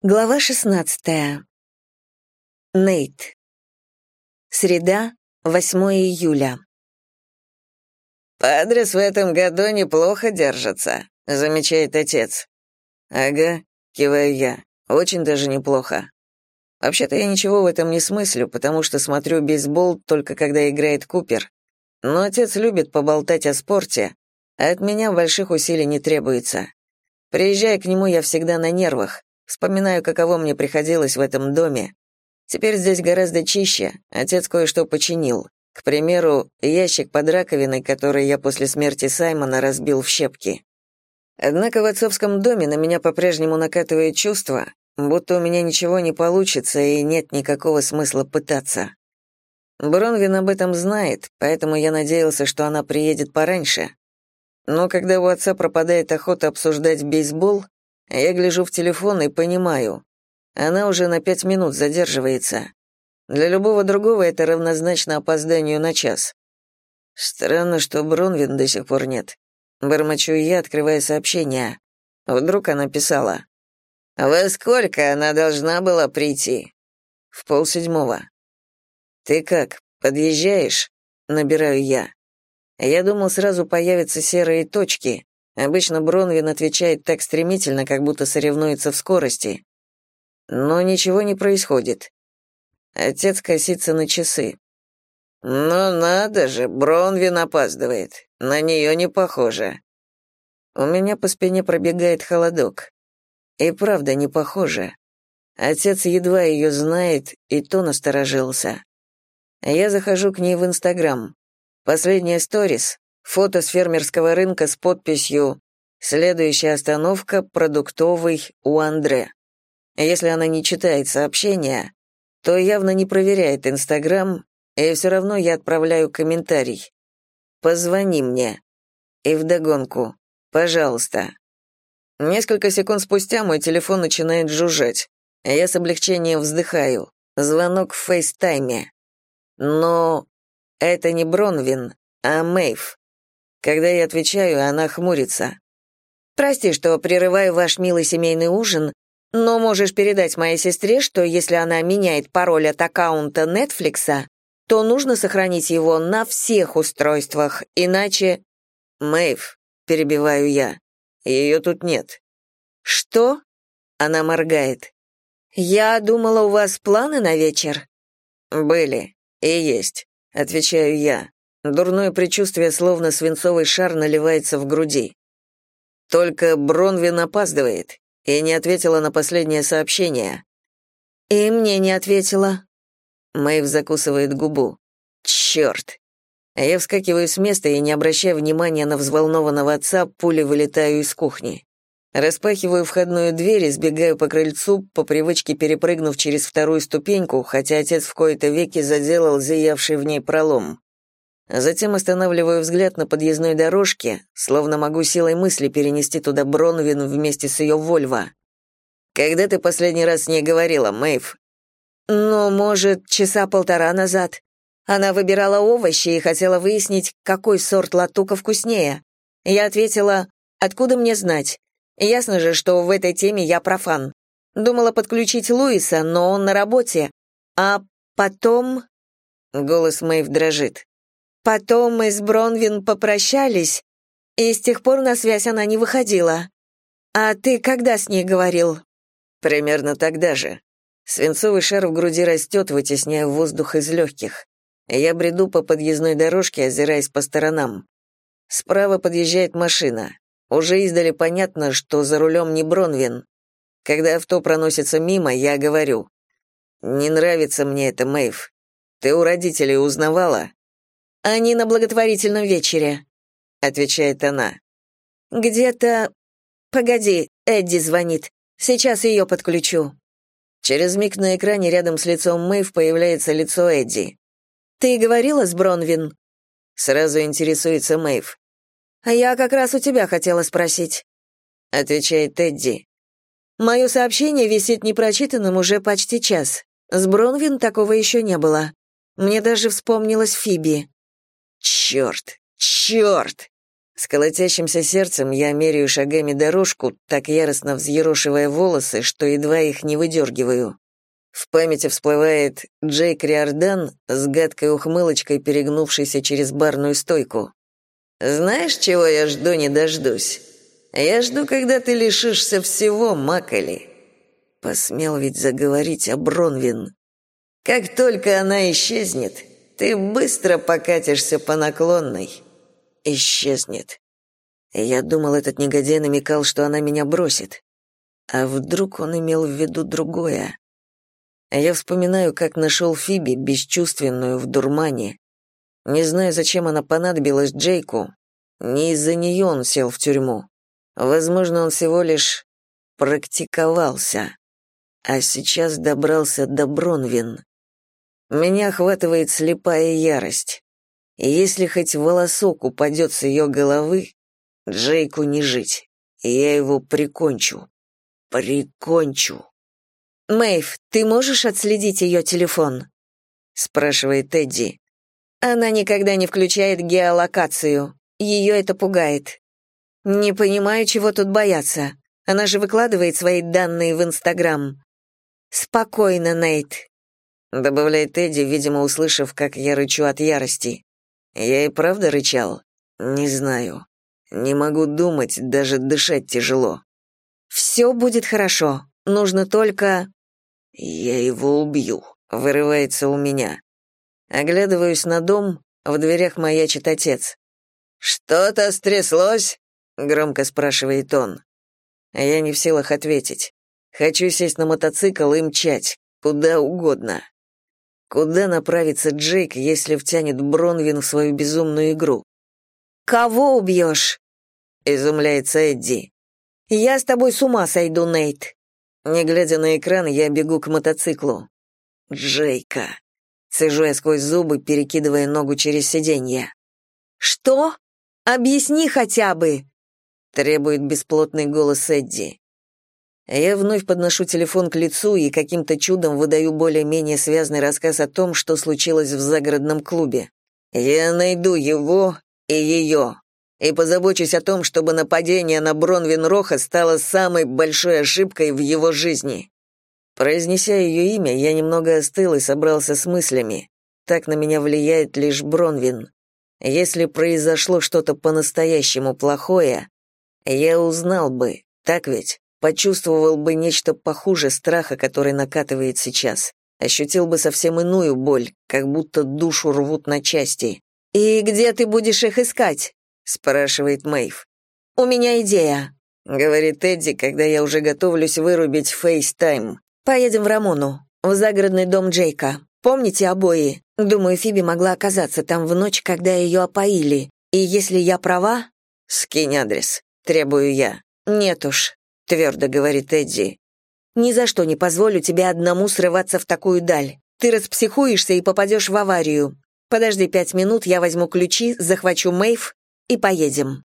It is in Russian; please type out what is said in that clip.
Глава 16. Нейт. Среда, 8 июля. «Падрес в этом году неплохо держится», — замечает отец. «Ага», — киваю я, — «очень даже неплохо. Вообще-то я ничего в этом не смыслю, потому что смотрю бейсбол только когда играет Купер. Но отец любит поболтать о спорте, а от меня больших усилий не требуется. Приезжая к нему, я всегда на нервах, Вспоминаю, каково мне приходилось в этом доме. Теперь здесь гораздо чище, отец кое-что починил. К примеру, ящик под раковиной, который я после смерти Саймона разбил в щепки. Однако в отцовском доме на меня по-прежнему накатывает чувство, будто у меня ничего не получится и нет никакого смысла пытаться. Бронвин об этом знает, поэтому я надеялся, что она приедет пораньше. Но когда у отца пропадает охота обсуждать бейсбол, я гляжу в телефон и понимаю. Она уже на пять минут задерживается. Для любого другого это равнозначно опозданию на час. Странно, что Бронвин до сих пор нет. Бормочу я, открывая сообщение. Вдруг она писала. «Во сколько она должна была прийти?» «В полседьмого». «Ты как, подъезжаешь?» Набираю я. Я думал, сразу появятся серые точки, Обычно Бронвин отвечает так стремительно, как будто соревнуется в скорости. Но ничего не происходит. Отец косится на часы. «Ну надо же, Бронвин опаздывает. На нее не похоже». У меня по спине пробегает холодок. И правда не похоже. Отец едва ее знает, и то насторожился. Я захожу к ней в Инстаграм. Последняя сторис Фото с фермерского рынка с подписью «Следующая остановка – продуктовый у Андре». Если она не читает сообщения, то явно не проверяет Инстаграм, и все равно я отправляю комментарий. «Позвони мне». И вдогонку «Пожалуйста». Несколько секунд спустя мой телефон начинает жужжать. Я с облегчением вздыхаю. Звонок в фейстайме. Но это не Бронвин, а Мэйв. Когда я отвечаю, она хмурится. «Прости, что прерываю ваш милый семейный ужин, но можешь передать моей сестре, что если она меняет пароль от аккаунта Netflix, то нужно сохранить его на всех устройствах, иначе...» «Мэйв», — перебиваю я, — «ее тут нет». «Что?» — она моргает. «Я думала, у вас планы на вечер?» «Были и есть», — отвечаю я. Дурное предчувствие, словно свинцовый шар, наливается в груди. Только Бронвин опаздывает и не ответила на последнее сообщение. «И мне не ответила». Мэйв закусывает губу. «Черт!» Я вскакиваю с места и, не обращая внимания на взволнованного отца, пулей вылетаю из кухни. Распахиваю входную дверь и сбегаю по крыльцу, по привычке перепрыгнув через вторую ступеньку, хотя отец в кои-то веки заделал зиявший в ней пролом. Затем останавливаю взгляд на подъездной дорожке, словно могу силой мысли перенести туда Бронвин вместе с ее Вольво. «Когда ты последний раз с ней говорила, Мэйв?» «Ну, может, часа полтора назад. Она выбирала овощи и хотела выяснить, какой сорт латука вкуснее. Я ответила, откуда мне знать? Ясно же, что в этой теме я профан. Думала подключить Луиса, но он на работе. А потом...» Голос Мэйв дрожит. Потом мы с Бронвин попрощались, и с тех пор на связь она не выходила. А ты когда с ней говорил? Примерно тогда же. Свинцовый шар в груди растет, вытесняя воздух из легких. Я бреду по подъездной дорожке, озираясь по сторонам. Справа подъезжает машина. Уже издали понятно, что за рулем не Бронвин. Когда авто проносится мимо, я говорю. «Не нравится мне это, Мэйв. Ты у родителей узнавала?» «Они на благотворительном вечере», — отвечает она. «Где-то... Погоди, Эдди звонит. Сейчас ее подключу». Через миг на экране рядом с лицом Мэйв появляется лицо Эдди. «Ты говорила с Бронвин?» Сразу интересуется Мэйв. «А я как раз у тебя хотела спросить», — отвечает Эдди. «Мое сообщение висит непрочитанным уже почти час. С Бронвин такого еще не было. Мне даже вспомнилась Фиби. Черт! Черт! С колотящимся сердцем я меряю шагами дорожку, так яростно взъерошивая волосы, что едва их не выдергиваю. В памяти всплывает Джейк Риордан с гадкой ухмылочкой, перегнувшейся через барную стойку. «Знаешь, чего я жду не дождусь? Я жду, когда ты лишишься всего, Макали». Посмел ведь заговорить о Бронвин. «Как только она исчезнет, ты быстро покатишься по наклонной» исчезнет. Я думал, этот негодяй намекал, что она меня бросит. А вдруг он имел в виду другое? Я вспоминаю, как нашел Фиби, бесчувственную, в дурмане. Не знаю, зачем она понадобилась Джейку. Не из-за нее он сел в тюрьму. Возможно, он всего лишь практиковался. А сейчас добрался до Бронвин. Меня охватывает слепая ярость. И если хоть волосок упадет с ее головы, Джейку не жить. Я его прикончу. Прикончу. «Мэйв, ты можешь отследить ее телефон?» — спрашивает Эдди. Она никогда не включает геолокацию. Ее это пугает. Не понимаю, чего тут бояться. Она же выкладывает свои данные в Инстаграм. Спокойно, Нейт. Добавляет Эдди, видимо, услышав, как я рычу от ярости. Я и правда рычал? Не знаю. Не могу думать, даже дышать тяжело. «Все будет хорошо. Нужно только...» «Я его убью», — вырывается у меня. Оглядываюсь на дом, в дверях маячит отец. «Что-то стряслось?» — громко спрашивает он. Я не в силах ответить. Хочу сесть на мотоцикл и мчать, куда угодно. Куда направится Джейк, если втянет Бронвин в свою безумную игру? «Кого убьешь?» — изумляется Эдди. «Я с тобой с ума сойду, Нейт». Не глядя на экран, я бегу к мотоциклу. «Джейка!» — цежу я сквозь зубы, перекидывая ногу через сиденье. «Что? Объясни хотя бы!» — требует бесплотный голос Эдди. Я вновь подношу телефон к лицу и каким-то чудом выдаю более-менее связный рассказ о том, что случилось в загородном клубе. Я найду его и ее, и позабочусь о том, чтобы нападение на Бронвин Роха стало самой большой ошибкой в его жизни. Произнеся ее имя, я немного остыл и собрался с мыслями. Так на меня влияет лишь Бронвин. Если произошло что-то по-настоящему плохое, я узнал бы, так ведь? Почувствовал бы нечто похуже страха, который накатывает сейчас. Ощутил бы совсем иную боль, как будто душу рвут на части. «И где ты будешь их искать?» — спрашивает Мэйв. «У меня идея», — говорит Эдди, когда я уже готовлюсь вырубить фейстайм. «Поедем в Рамону, в загородный дом Джейка. Помните обои? Думаю, Фиби могла оказаться там в ночь, когда ее опоили. И если я права...» «Скинь адрес», — требую я. «Нет уж, твердо говорит Эдди. Ни за что не позволю тебе одному срываться в такую даль. Ты распсихуешься и попадешь в аварию. Подожди пять минут, я возьму ключи, захвачу Мэйв и поедем.